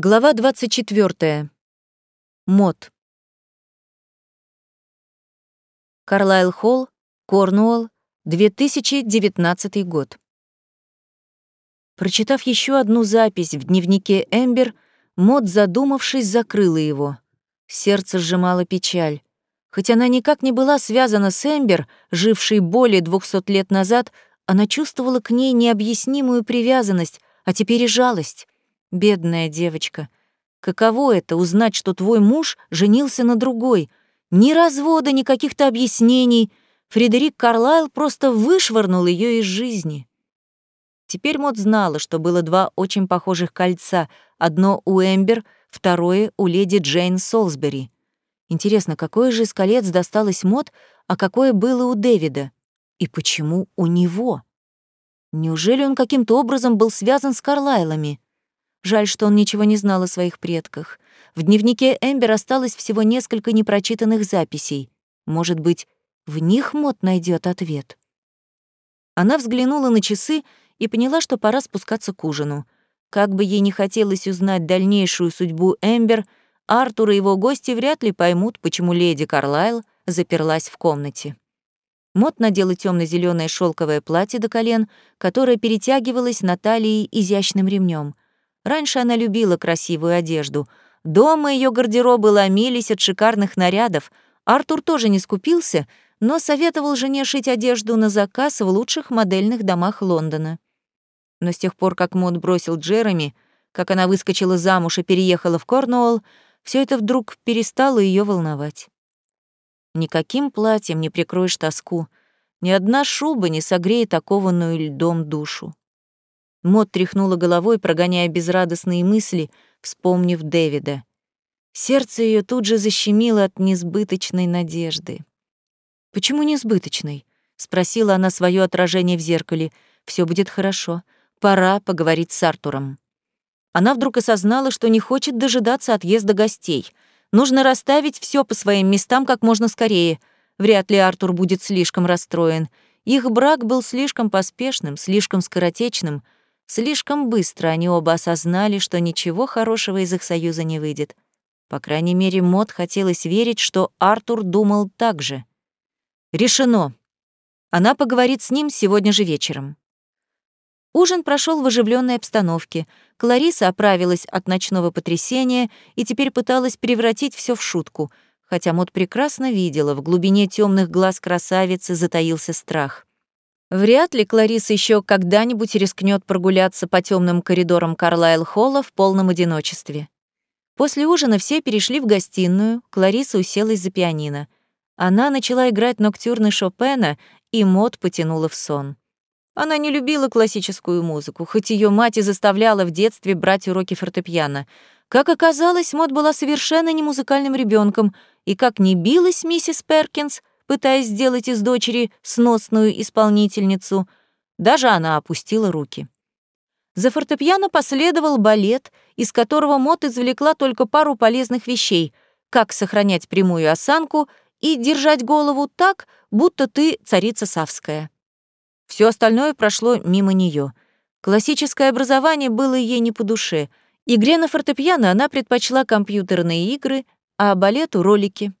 Глава 24. Мод. Карлайл Холл, Корнуолл, 2019 год. Прочитав еще одну запись в дневнике Эмбер, Мод, задумавшись, закрыла его. Сердце сжимало печаль. Хоть она никак не была связана с Эмбер, жившей более двухсот лет назад, она чувствовала к ней необъяснимую привязанность, а теперь и жалость. Бедная девочка. Каково это — узнать, что твой муж женился на другой? Ни развода, ни каких-то объяснений. Фредерик Карлайл просто вышвырнул ее из жизни. Теперь Мот знала, что было два очень похожих кольца. Одно у Эмбер, второе у леди Джейн Солсбери. Интересно, какое же из колец досталось Мот, а какое было у Дэвида? И почему у него? Неужели он каким-то образом был связан с Карлайлами? Жаль, что он ничего не знал о своих предках. В дневнике Эмбер осталось всего несколько непрочитанных записей. Может быть, в них Мот найдет ответ. Она взглянула на часы и поняла, что пора спускаться к ужину. Как бы ей не хотелось узнать дальнейшую судьбу Эмбер, Артур и его гости вряд ли поймут, почему леди Карлайл заперлась в комнате. Мот надела темно зеленое шелковое платье до колен, которое перетягивалось на талии изящным ремнем — Раньше она любила красивую одежду. Дома ее гардеробы ломились от шикарных нарядов. Артур тоже не скупился, но советовал жене шить одежду на заказ в лучших модельных домах Лондона. Но с тех пор, как Мод бросил Джереми, как она выскочила замуж и переехала в Корнуолл, все это вдруг перестало ее волновать. Никаким платьем не прикроешь тоску, ни одна шуба не согреет окованную льдом душу. Мот тряхнула головой, прогоняя безрадостные мысли, вспомнив Дэвида. Сердце ее тут же защемило от несбыточной надежды. «Почему несбыточной?» — спросила она свое отражение в зеркале. Все будет хорошо. Пора поговорить с Артуром». Она вдруг осознала, что не хочет дожидаться отъезда гостей. Нужно расставить все по своим местам как можно скорее. Вряд ли Артур будет слишком расстроен. Их брак был слишком поспешным, слишком скоротечным — Слишком быстро они оба осознали, что ничего хорошего из их союза не выйдет. По крайней мере, Мод хотелось верить, что Артур думал так же. Решено. Она поговорит с ним сегодня же вечером. Ужин прошел в оживленной обстановке. Клариса оправилась от ночного потрясения и теперь пыталась превратить все в шутку, хотя Мод прекрасно видела, в глубине темных глаз красавицы затаился страх. Вряд ли Клариса еще когда-нибудь рискнет прогуляться по темным коридорам Карлайл-холла в полном одиночестве. После ужина все перешли в гостиную, Клариса уселась за пианино. Она начала играть ноктюрны Шопена, и Мод потянула в сон. Она не любила классическую музыку, хоть ее мать и заставляла в детстве брать уроки фортепиано. Как оказалось, Мод была совершенно не музыкальным ребенком, и как не билась миссис Перкинс, пытаясь сделать из дочери сносную исполнительницу, даже она опустила руки. За фортепиано последовал балет, из которого Мот извлекла только пару полезных вещей — как сохранять прямую осанку и держать голову так, будто ты царица Савская. Все остальное прошло мимо нее. Классическое образование было ей не по душе. Игре на фортепиано она предпочла компьютерные игры, а балету — ролики.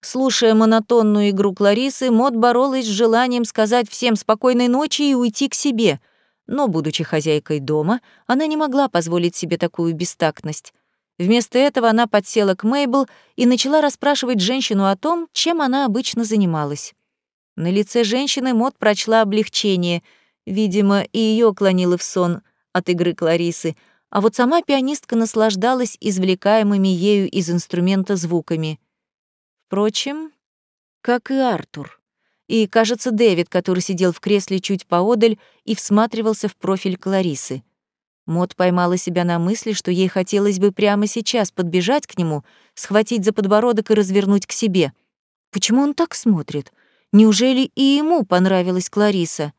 Слушая монотонную игру Кларисы, Мод боролась с желанием сказать всем спокойной ночи и уйти к себе. Но, будучи хозяйкой дома, она не могла позволить себе такую бестактность. Вместо этого она подсела к Мейбл и начала расспрашивать женщину о том, чем она обычно занималась. На лице женщины Мод прочла облегчение. Видимо, и ее клонило в сон от игры Кларисы, а вот сама пианистка наслаждалась извлекаемыми ею из инструмента звуками — Впрочем, как и Артур. И, кажется, Дэвид, который сидел в кресле чуть поодаль и всматривался в профиль Кларисы. Мод поймала себя на мысли, что ей хотелось бы прямо сейчас подбежать к нему, схватить за подбородок и развернуть к себе. Почему он так смотрит? Неужели и ему понравилась Клариса?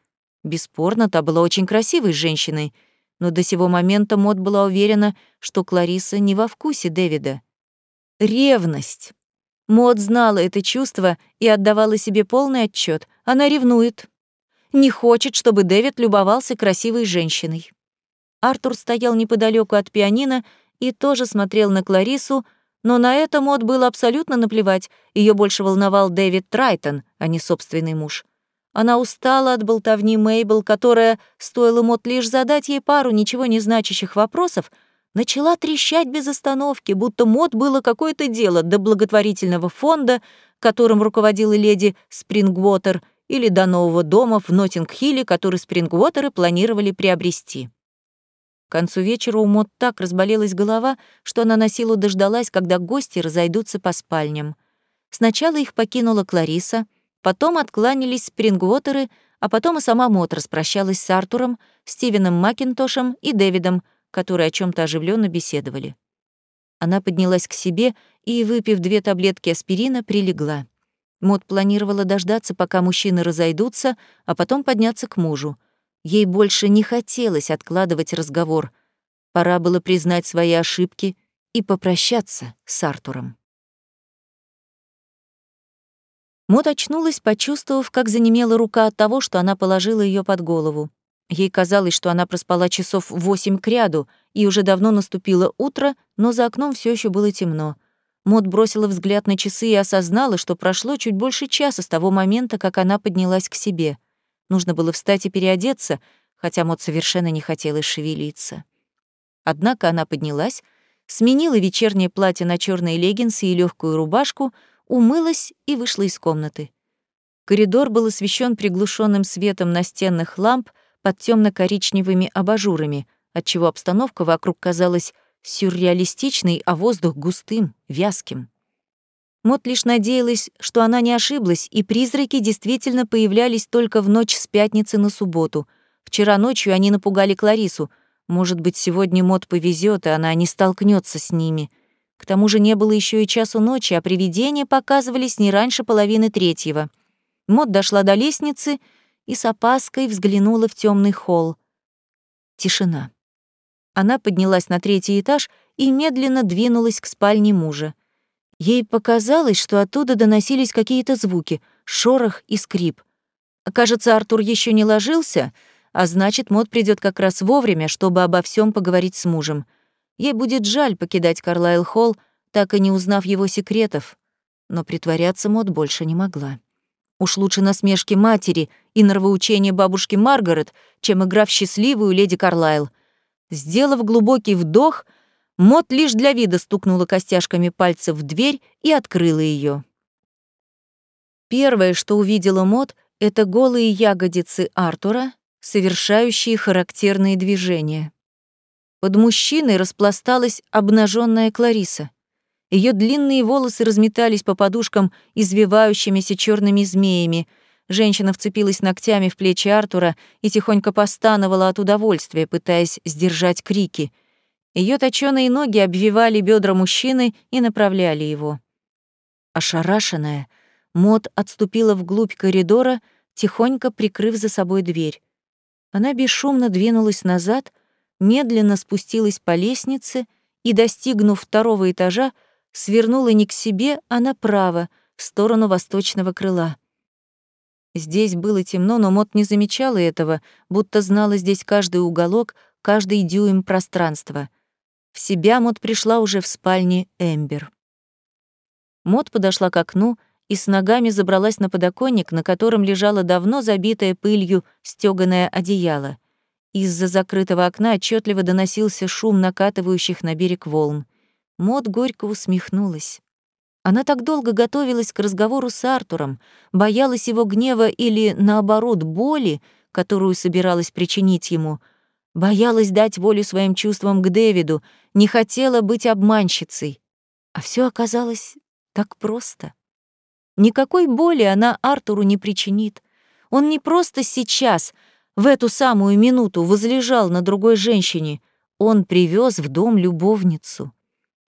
Бесспорно, та была очень красивой женщиной, но до сего момента Мод была уверена, что Клариса не во вкусе Дэвида. Ревность. Мод знала это чувство и отдавала себе полный отчет. Она ревнует. Не хочет, чтобы Дэвид любовался красивой женщиной. Артур стоял неподалеку от пианино, и тоже смотрел на Кларису, но на это Мод было абсолютно наплевать, ее больше волновал Дэвид Трайтон, а не собственный муж. Она устала от болтовни Мейбл, которая, стоило Мод лишь задать ей пару ничего не значащих вопросов, начала трещать без остановки, будто Мод было какое-то дело до благотворительного фонда, которым руководила леди Спрингвотер, или до нового дома в Ноттинг-Хилле, который Спрингвотеры планировали приобрести. К концу вечера у Мод так разболелась голова, что она на силу дождалась, когда гости разойдутся по спальням. Сначала их покинула Клариса, потом откланялись Спрингвотеры, а потом и сама Мод распрощалась с Артуром, Стивеном Макинтошем и Дэвидом, которые о чем то оживленно беседовали. Она поднялась к себе и, выпив две таблетки аспирина, прилегла. Мод планировала дождаться, пока мужчины разойдутся, а потом подняться к мужу. Ей больше не хотелось откладывать разговор. Пора было признать свои ошибки и попрощаться с Артуром. Мот очнулась, почувствовав, как занемела рука от того, что она положила ее под голову. Ей казалось, что она проспала часов восемь кряду, и уже давно наступило утро, но за окном все еще было темно. Мот бросила взгляд на часы и осознала, что прошло чуть больше часа с того момента, как она поднялась к себе. Нужно было встать и переодеться, хотя Мот совершенно не хотела шевелиться. Однако она поднялась, сменила вечернее платье на черные леггинсы и легкую рубашку, умылась и вышла из комнаты. Коридор был освещен приглушенным светом настенных ламп под темно коричневыми абажурами, отчего обстановка вокруг казалась сюрреалистичной, а воздух густым, вязким. Мот лишь надеялась, что она не ошиблась, и призраки действительно появлялись только в ночь с пятницы на субботу. Вчера ночью они напугали Кларису. Может быть, сегодня Мот повезет, и она не столкнется с ними. К тому же не было еще и часу ночи, а привидения показывались не раньше половины третьего. Мот дошла до лестницы и с опаской взглянула в темный холл. Тишина. Она поднялась на третий этаж и медленно двинулась к спальне мужа. Ей показалось, что оттуда доносились какие-то звуки, шорох и скрип. Кажется, Артур еще не ложился, а значит, Мод придет как раз вовремя, чтобы обо всем поговорить с мужем. Ей будет жаль покидать Карлайл Холл, так и не узнав его секретов, но притворяться Мод больше не могла. Уж лучше насмешки матери и нравоучения бабушки Маргарет, чем игра в счастливую леди Карлайл. Сделав глубокий вдох — Мот лишь для вида стукнула костяшками пальцев в дверь и открыла ее. Первое, что увидела Мот, это голые ягодицы Артура, совершающие характерные движения. Под мужчиной распласталась обнаженная Клариса. Ее длинные волосы разметались по подушкам извивающимися черными змеями. Женщина вцепилась ногтями в плечи Артура и тихонько постановала от удовольствия, пытаясь сдержать крики — ее точёные ноги обвивали бедра мужчины и направляли его. Ошарашенная, Мот отступила вглубь коридора, тихонько прикрыв за собой дверь. Она бесшумно двинулась назад, медленно спустилась по лестнице и, достигнув второго этажа, свернула не к себе, а направо, в сторону восточного крыла. Здесь было темно, но Мот не замечала этого, будто знала здесь каждый уголок, каждый дюйм пространства. В себя Мот пришла уже в спальне Эмбер. Мот подошла к окну и с ногами забралась на подоконник, на котором лежало давно забитое пылью стёганое одеяло. Из-за закрытого окна отчетливо доносился шум накатывающих на берег волн. Мот горько усмехнулась. Она так долго готовилась к разговору с Артуром, боялась его гнева или, наоборот, боли, которую собиралась причинить ему — Боялась дать волю своим чувствам к Дэвиду, не хотела быть обманщицей. А все оказалось так просто. Никакой боли она Артуру не причинит. Он не просто сейчас, в эту самую минуту, возлежал на другой женщине. Он привез в дом любовницу.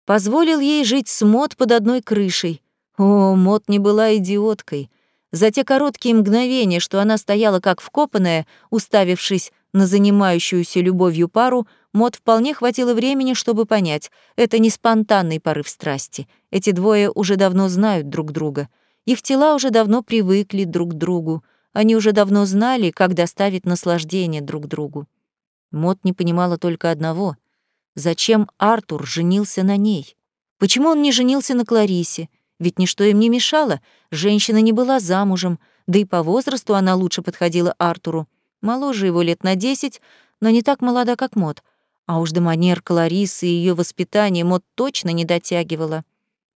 Позволил ей жить с Мот под одной крышей. О, Мот не была идиоткой. За те короткие мгновения, что она стояла как вкопанная, уставившись на занимающуюся любовью пару, Мод вполне хватило времени, чтобы понять, это не спонтанный порыв страсти. Эти двое уже давно знают друг друга. Их тела уже давно привыкли друг к другу. Они уже давно знали, как доставить наслаждение друг другу. Мод не понимала только одного. Зачем Артур женился на ней? Почему он не женился на Кларисе? Ведь ничто им не мешало, женщина не была замужем, да и по возрасту она лучше подходила Артуру. Моложе его лет на десять, но не так молода, как Мот. А уж до манер Кларисы и ее воспитания Мот точно не дотягивала.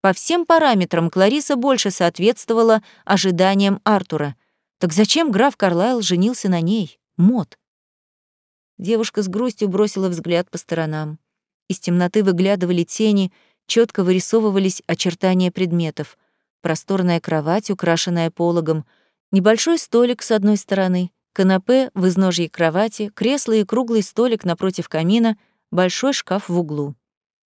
По всем параметрам Клариса больше соответствовала ожиданиям Артура. Так зачем граф Карлайл женился на ней, Мот? Девушка с грустью бросила взгляд по сторонам. Из темноты выглядывали тени, четко вырисовывались очертания предметов. Просторная кровать, украшенная пологом, небольшой столик с одной стороны, канапе в изножье кровати, кресло и круглый столик напротив камина, большой шкаф в углу.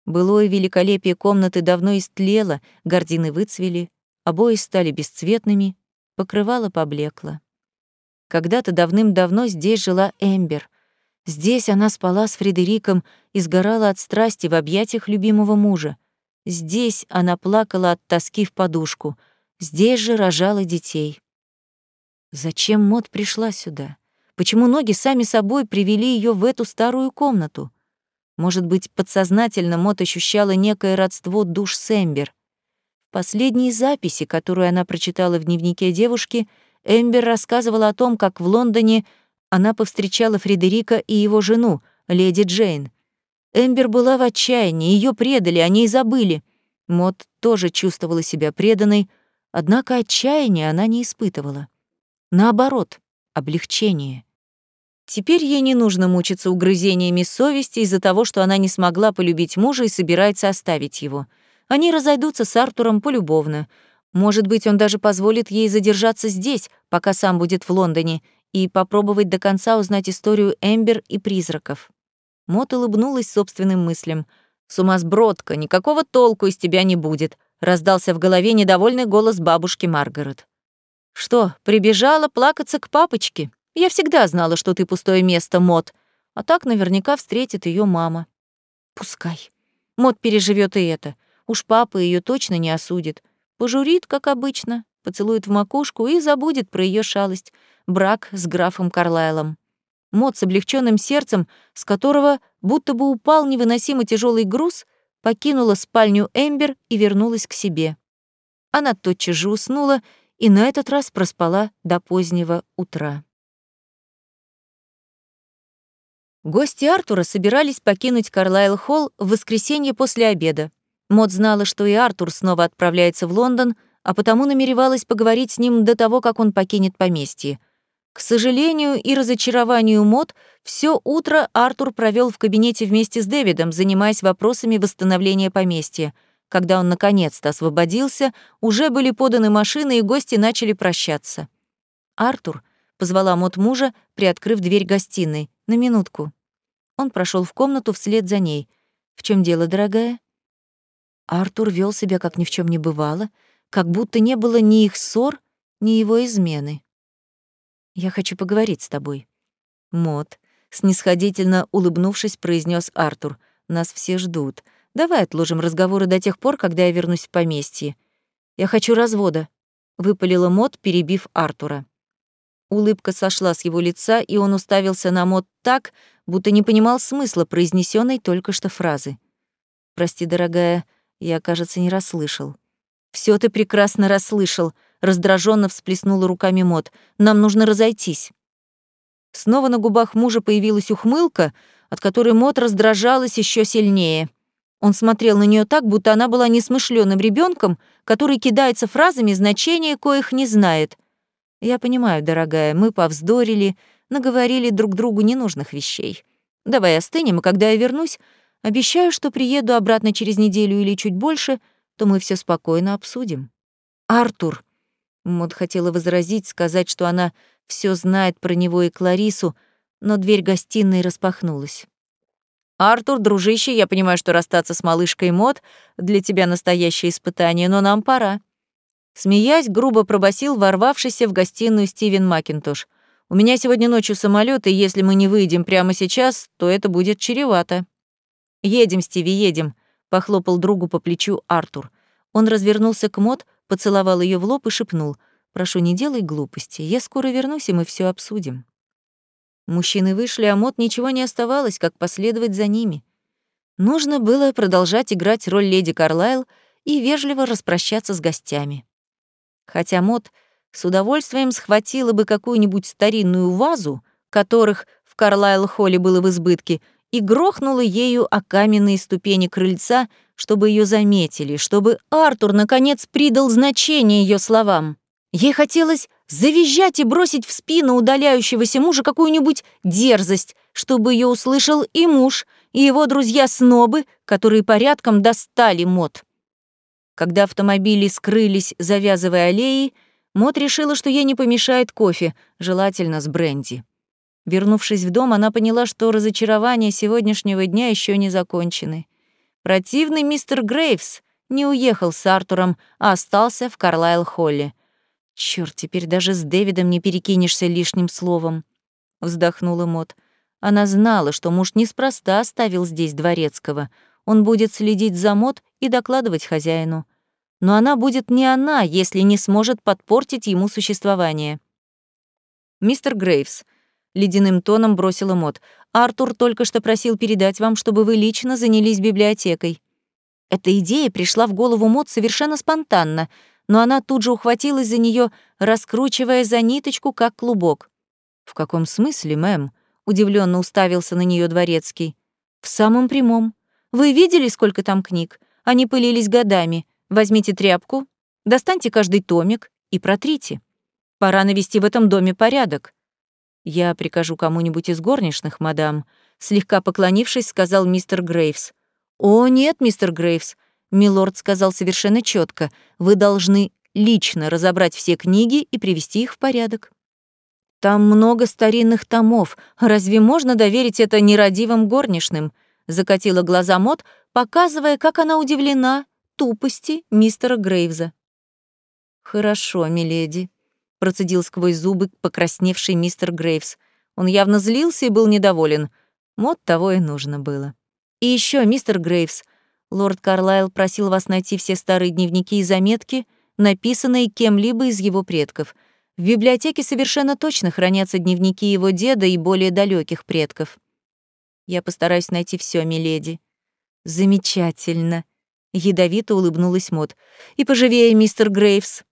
Былое великолепие комнаты давно истлело, гардины выцвели, обои стали бесцветными, покрывало поблекло. Когда-то давным-давно здесь жила Эмбер. Здесь она спала с Фредериком и сгорала от страсти в объятиях любимого мужа. Здесь она плакала от тоски в подушку. Здесь же рожала детей. Зачем Мод пришла сюда? Почему ноги сами собой привели ее в эту старую комнату? Может быть, подсознательно Мот ощущала некое родство душ с Эмбер. В последней записи, которую она прочитала в дневнике девушки, Эмбер рассказывала о том, как в Лондоне она повстречала Фредерика и его жену, леди Джейн. Эмбер была в отчаянии, ее предали, о ней забыли. Мот тоже чувствовала себя преданной, однако отчаяния она не испытывала. Наоборот, облегчение. Теперь ей не нужно мучиться угрызениями совести из-за того, что она не смогла полюбить мужа и собирается оставить его. Они разойдутся с Артуром полюбовно. Может быть, он даже позволит ей задержаться здесь, пока сам будет в Лондоне, и попробовать до конца узнать историю Эмбер и призраков. Мот улыбнулась собственным мыслям. «Сумасбродка, никакого толку из тебя не будет», — раздался в голове недовольный голос бабушки Маргарет. «Что, прибежала плакаться к папочке? Я всегда знала, что ты пустое место, Мот. А так наверняка встретит ее мама». «Пускай. Мот переживет и это. Уж папа ее точно не осудит. Пожурит, как обычно, поцелует в макушку и забудет про ее шалость. Брак с графом Карлайлом. Мот с облегченным сердцем, с которого будто бы упал невыносимо тяжелый груз, покинула спальню Эмбер и вернулась к себе. Она тотчас же уснула и на этот раз проспала до позднего утра. Гости Артура собирались покинуть Карлайл-холл в воскресенье после обеда. Мод знала, что и Артур снова отправляется в Лондон, а потому намеревалась поговорить с ним до того, как он покинет поместье. К сожалению и разочарованию Мод, все утро Артур провел в кабинете вместе с Дэвидом, занимаясь вопросами восстановления поместья — когда он наконец-то освободился, уже были поданы машины, и гости начали прощаться. «Артур», — позвала Мот мужа, приоткрыв дверь гостиной, — «на минутку». Он прошел в комнату вслед за ней. «В чем дело, дорогая?» Артур вел себя, как ни в чем не бывало, как будто не было ни их ссор, ни его измены. «Я хочу поговорить с тобой». «Мот», — снисходительно улыбнувшись, произнес Артур, — «нас все ждут. Давай отложим разговоры до тех пор, когда я вернусь в поместье. Я хочу развода», — выпалила Мот, перебив Артура. Улыбка сошла с его лица, и он уставился на Мот так, будто не понимал смысла произнесенной только что фразы. «Прости, дорогая, я, кажется, не расслышал». Все ты прекрасно расслышал», — раздраженно всплеснула руками Мот. «Нам нужно разойтись». Снова на губах мужа появилась ухмылка, от которой Мот раздражалась еще сильнее. Он смотрел на нее так, будто она была несмышленым ребенком, который кидается фразами, значения коих не знает. «Я понимаю, дорогая, мы повздорили, наговорили друг другу ненужных вещей. Давай остынем, и когда я вернусь, обещаю, что приеду обратно через неделю или чуть больше, то мы все спокойно обсудим». «Артур!» Мод хотела возразить, сказать, что она все знает про него и Кларису, но дверь гостиной распахнулась. «Артур, дружище, я понимаю, что расстаться с малышкой Мод для тебя настоящее испытание, но нам пора». Смеясь, грубо пробасил ворвавшийся в гостиную Стивен Макинтош. «У меня сегодня ночью самолет, и если мы не выйдем прямо сейчас, то это будет чревато». «Едем, Стиви, едем», — похлопал другу по плечу Артур. Он развернулся к Мод, поцеловал ее в лоб и шепнул. «Прошу, не делай глупости. Я скоро вернусь, и мы все обсудим». Мужчины вышли, а Мот ничего не оставалось, как последовать за ними. Нужно было продолжать играть роль леди Карлайл и вежливо распрощаться с гостями. Хотя Мот с удовольствием схватила бы какую-нибудь старинную вазу, которых в Карлайл-холле было в избытке, и грохнула ею о каменные ступени крыльца, чтобы ее заметили, чтобы Артур, наконец, придал значение ее словам. Ей хотелось завизжать и бросить в спину удаляющегося мужа какую-нибудь дерзость, чтобы ее услышал и муж, и его друзья-снобы, которые порядком достали Мот. Когда автомобили скрылись, завязывая аллеи, Мот решила, что ей не помешает кофе, желательно с бренди. Вернувшись в дом, она поняла, что разочарования сегодняшнего дня еще не закончены. Противный мистер Грейвс не уехал с Артуром, а остался в Карлайл-холле — Черт, теперь даже с Дэвидом не перекинешься лишним словом, вздохнула Мот. Она знала, что муж неспроста оставил здесь дворецкого. Он будет следить за Мот и докладывать хозяину. Но она будет не она, если не сможет подпортить ему существование. Мистер Грейвс ледяным тоном бросила Мот. Артур только что просил передать вам, чтобы вы лично занялись библиотекой. Эта идея пришла в голову Мот совершенно спонтанно — но она тут же ухватилась за нее, раскручивая за ниточку, как клубок. «В каком смысле, мэм?» — удивленно уставился на нее дворецкий. «В самом прямом. Вы видели, сколько там книг? Они пылились годами. Возьмите тряпку, достаньте каждый томик и протрите. Пора навести в этом доме порядок. Я прикажу кому-нибудь из горничных, мадам», — слегка поклонившись, сказал мистер Грейвс. «О, нет, мистер Грейвс, Милорд сказал совершенно четко: вы должны лично разобрать все книги и привести их в порядок. Там много старинных томов. Разве можно доверить это нерадивым горничным? Закатила глаза Мот, показывая, как она удивлена тупости мистера Грейвза. Хорошо, миледи, процедил сквозь зубы покрасневший мистер Грейвс. Он явно злился и был недоволен. Мот того и нужно было. И еще, мистер Грейвс, Лорд Карлайл просил вас найти все старые дневники и заметки, написанные кем-либо из его предков. В библиотеке совершенно точно хранятся дневники его деда и более далеких предков. Я постараюсь найти все, миледи. Замечательно. Ядовито улыбнулась Мот. И поживее, мистер Грейвс.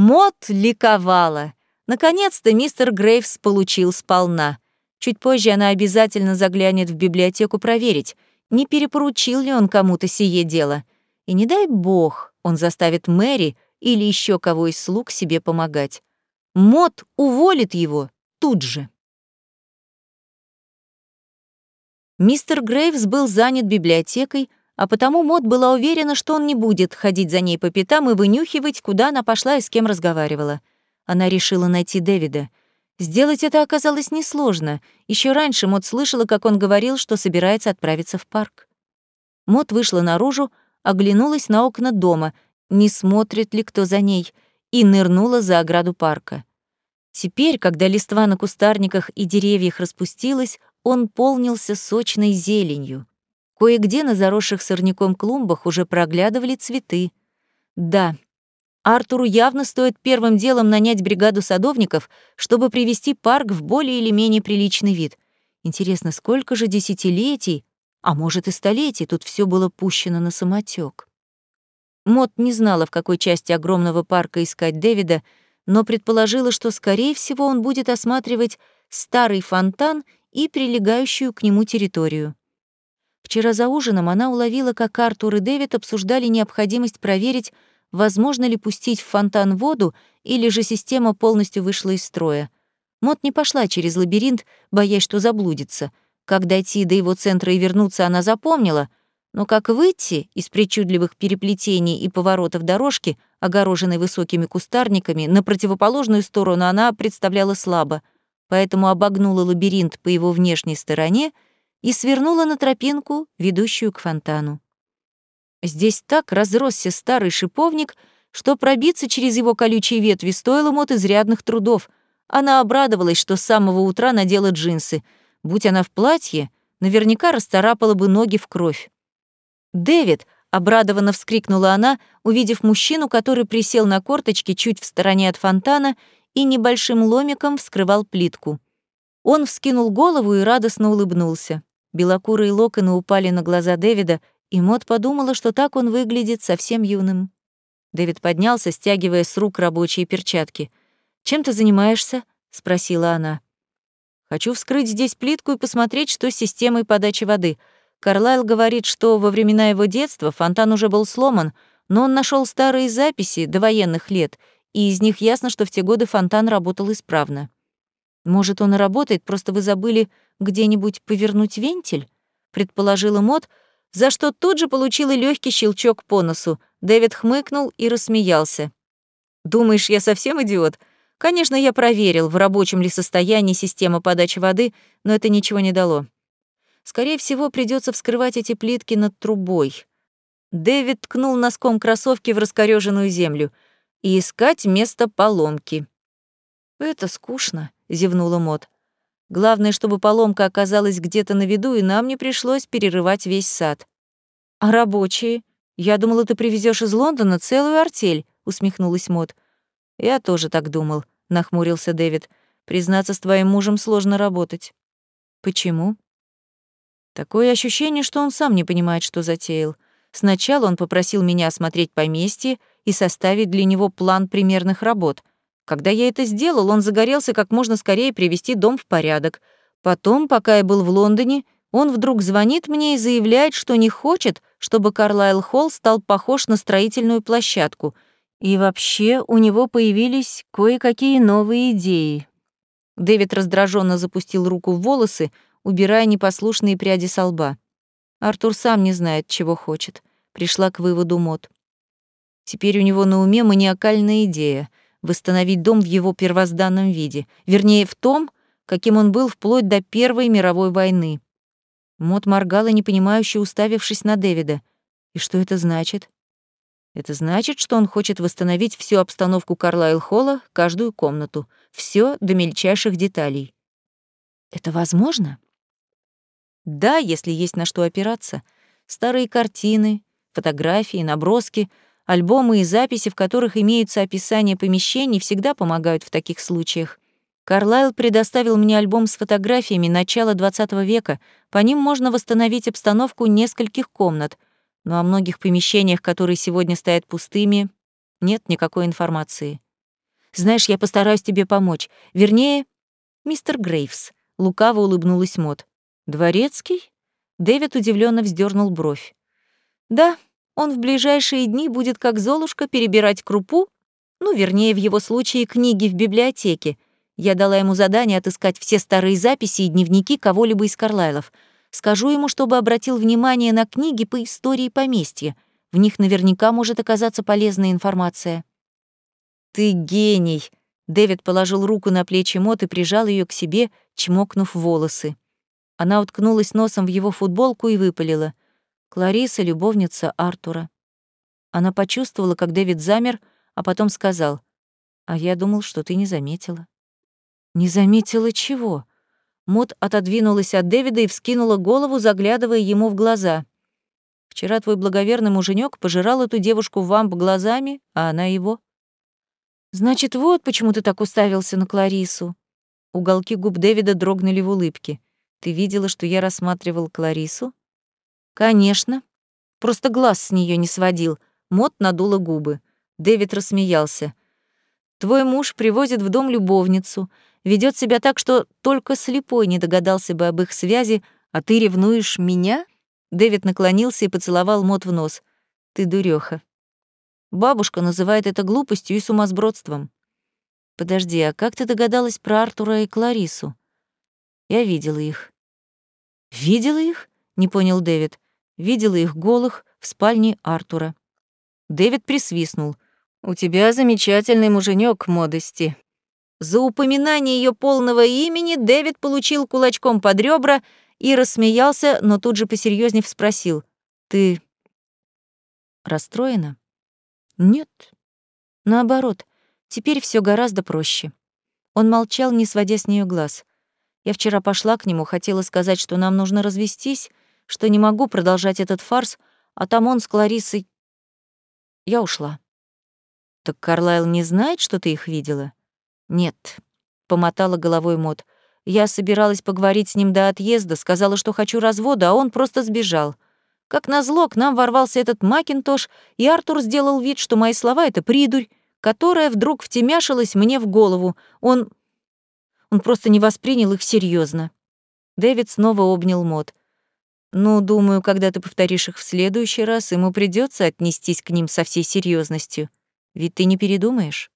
Мот ликовала. Наконец-то мистер Грейвс получил сполна. Чуть позже она обязательно заглянет в библиотеку проверить — не перепоручил ли он кому-то сие дело. И не дай бог, он заставит Мэри или еще кого из слуг себе помогать. Мот уволит его тут же. Мистер Грейвс был занят библиотекой, а потому Мот была уверена, что он не будет ходить за ней по пятам и вынюхивать, куда она пошла и с кем разговаривала. Она решила найти Дэвида. Сделать это оказалось несложно. Еще раньше Мот слышала, как он говорил, что собирается отправиться в парк. Мот вышла наружу, оглянулась на окна дома, не смотрит ли кто за ней, и нырнула за ограду парка. Теперь, когда листва на кустарниках и деревьях распустилась, он полнился сочной зеленью. Кое-где на заросших сорняком клумбах уже проглядывали цветы. Да, Артуру явно стоит первым делом нанять бригаду садовников, чтобы привести парк в более или менее приличный вид. Интересно, сколько же десятилетий, а может и столетий, тут все было пущено на самотек. Мот не знала, в какой части огромного парка искать Дэвида, но предположила, что, скорее всего, он будет осматривать старый фонтан и прилегающую к нему территорию. Вчера за ужином она уловила, как Артур и Дэвид обсуждали необходимость проверить, возможно ли пустить в фонтан воду, или же система полностью вышла из строя. Мот не пошла через лабиринт, боясь, что заблудится. Как дойти до его центра и вернуться, она запомнила, но как выйти из причудливых переплетений и поворотов дорожки, огороженной высокими кустарниками, на противоположную сторону она представляла слабо, поэтому обогнула лабиринт по его внешней стороне и свернула на тропинку, ведущую к фонтану. Здесь так разросся старый шиповник, что пробиться через его колючие ветви стоило мот изрядных трудов. Она обрадовалась, что с самого утра надела джинсы. Будь она в платье, наверняка расцарапала бы ноги в кровь. «Дэвид!» — обрадованно вскрикнула она, увидев мужчину, который присел на корточки чуть в стороне от фонтана и небольшим ломиком вскрывал плитку. Он вскинул голову и радостно улыбнулся. Белокурые локоны упали на глаза Дэвида, и Мот подумала, что так он выглядит совсем юным. Дэвид поднялся, стягивая с рук рабочие перчатки. «Чем ты занимаешься?» — спросила она. «Хочу вскрыть здесь плитку и посмотреть, что с системой подачи воды. Карлайл говорит, что во времена его детства фонтан уже был сломан, но он нашел старые записи до военных лет, и из них ясно, что в те годы фонтан работал исправно. Может, он и работает, просто вы забыли где-нибудь повернуть вентиль?» — предположила Мот, за что тут же получила легкий щелчок по носу. Дэвид хмыкнул и рассмеялся. «Думаешь, я совсем идиот? Конечно, я проверил, в рабочем ли состоянии система подачи воды, но это ничего не дало. Скорее всего, придется вскрывать эти плитки над трубой». Дэвид ткнул носком кроссовки в раскорёженную землю и искать место поломки. «Это скучно», — зевнула Мот. Главное, чтобы поломка оказалась где-то на виду, и нам не пришлось перерывать весь сад. А рабочие? Я думала, ты привезешь из Лондона целую артель, усмехнулась Мод. Я тоже так думал, нахмурился Дэвид. Признаться, с твоим мужем сложно работать. Почему? Такое ощущение, что он сам не понимает, что затеял. Сначала он попросил меня осмотреть поместье и составить для него план примерных работ — когда я это сделал, он загорелся как можно скорее привести дом в порядок. Потом, пока я был в Лондоне, он вдруг звонит мне и заявляет, что не хочет, чтобы Карлайл Холл стал похож на строительную площадку. И вообще у него появились кое-какие новые идеи. Дэвид раздраженно запустил руку в волосы, убирая непослушные пряди со лба. Артур сам не знает, чего хочет. Пришла к выводу Мот. Теперь у него на уме маниакальная идея — восстановить дом в его первозданном виде, вернее, в том, каким он был вплоть до Первой мировой войны. Мот моргала, непонимающе уставившись на Дэвида. И что это значит? Это значит, что он хочет восстановить всю обстановку Карлайл-холла, каждую комнату, все до мельчайших деталей. Это возможно? Да, если есть на что опираться. Старые картины, фотографии, наброски — Альбомы и записи, в которых имеются описания помещений, всегда помогают в таких случаях. Карлайл предоставил мне альбом с фотографиями начала XX века. По ним можно восстановить обстановку нескольких комнат. Но о многих помещениях, которые сегодня стоят пустыми, нет никакой информации. Знаешь, я постараюсь тебе помочь. Вернее, мистер Грейвс. Лукаво улыбнулась Мот. Дворецкий? Дэвид удивленно вздернул бровь. Да, он в ближайшие дни будет как Золушка перебирать крупу, ну, вернее, в его случае, книги в библиотеке. Я дала ему задание отыскать все старые записи и дневники кого-либо из Карлайлов. Скажу ему, чтобы обратил внимание на книги по истории поместья. В них наверняка может оказаться полезная информация. «Ты гений!» Дэвид положил руку на плечи Мот и прижал ее к себе, чмокнув волосы. Она уткнулась носом в его футболку и выпалила. Клариса — любовница Артура. Она почувствовала, как Дэвид замер, а потом сказал, «А я думал, что ты не заметила». «Не заметила чего?» Мот отодвинулась от Дэвида и вскинула голову, заглядывая ему в глаза. «Вчера твой благоверный муженек пожирал эту девушку вамп глазами, а она его». «Значит, вот почему ты так уставился на Кларису». Уголки губ Дэвида дрогнули в улыбке. «Ты видела, что я рассматривал Кларису?» Конечно. Просто глаз с нее не сводил. Мот надула губы. Дэвид рассмеялся. Твой муж привозит в дом любовницу, ведет себя так, что только слепой не догадался бы об их связи, а ты ревнуешь меня? Дэвид наклонился и поцеловал Мот в нос. Ты дурёха. Бабушка называет это глупостью и сумасбродством. Подожди, а как ты догадалась про Артура и Кларису? Я видела их. Видела их? не понял Дэвид. Видела их голых в спальне Артура. Дэвид присвистнул. «У тебя замечательный муженек модости». За упоминание ее полного имени Дэвид получил кулачком под ребра и рассмеялся, но тут же посерьезнее спросил. «Ты расстроена?» «Нет. Наоборот, теперь все гораздо проще». Он молчал, не сводя с нее глаз. Я вчера пошла к нему, хотела сказать, что нам нужно развестись, что не могу продолжать этот фарс, а там он с Кларисой... Я ушла. Так Карлайл не знает, что ты их видела? Нет, помотала головой Мот. Я собиралась поговорить с ним до отъезда, сказала, что хочу развода, а он просто сбежал. Как назло, к нам ворвался этот Макинтош, и Артур сделал вид, что мои слова — это придурь, которая вдруг втемяшилась мне в голову. Он... он просто не воспринял их серьезно. Дэвид снова обнял Мод. «Ну, думаю, когда ты повторишь их в следующий раз, ему придется отнестись к ним со всей серьезностью. Ведь ты не передумаешь?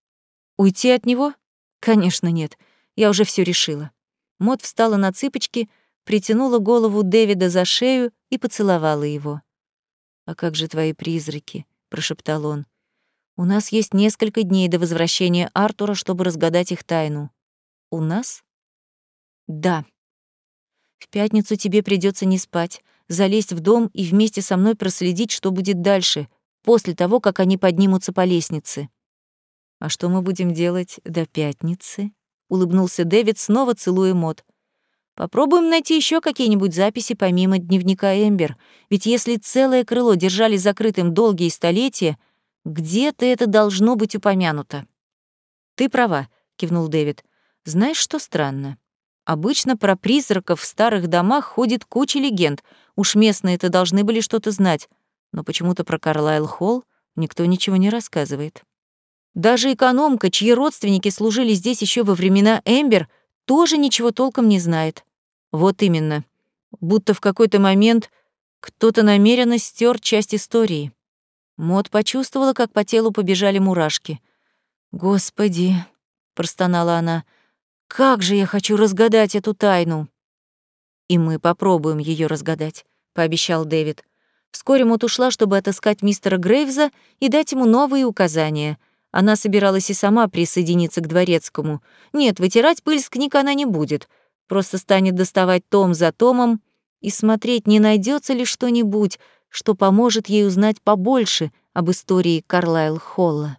Уйти от него? Конечно, нет. Я уже все решила. Мод встала на цыпочки, притянула голову Дэвида за шею и поцеловала его. «А как же твои призраки?» — прошептал он. «У нас есть несколько дней до возвращения Артура, чтобы разгадать их тайну». «У нас?» «Да». «В пятницу тебе придется не спать, залезть в дом и вместе со мной проследить, что будет дальше, после того, как они поднимутся по лестнице». «А что мы будем делать до пятницы?» — улыбнулся Дэвид, снова целуя Мот. «Попробуем найти еще какие-нибудь записи помимо дневника Эмбер, ведь если целое крыло держали закрытым долгие столетия, где-то это должно быть упомянуто». «Ты права», — кивнул Дэвид. «Знаешь, что странно? Обычно про призраков в старых домах ходит куча легенд, уж местные-то должны были что-то знать, но почему-то про Карлайл Холл никто ничего не рассказывает». Даже экономка, чьи родственники служили здесь еще во времена Эмбер, тоже ничего толком не знает. Вот именно. Будто в какой-то момент кто-то намеренно стер часть истории. Мод почувствовала, как по телу побежали мурашки. «Господи!» — простонала она. «Как же я хочу разгадать эту тайну!» «И мы попробуем ее разгадать», — пообещал Дэвид. Вскоре Мот ушла, чтобы отыскать мистера Грейвза и дать ему новые указания — она собиралась и сама присоединиться к дворецкому. Нет, вытирать пыль с книг она не будет. Просто станет доставать том за томом и смотреть, не найдется ли что-нибудь, что поможет ей узнать побольше об истории Карлайл Холла.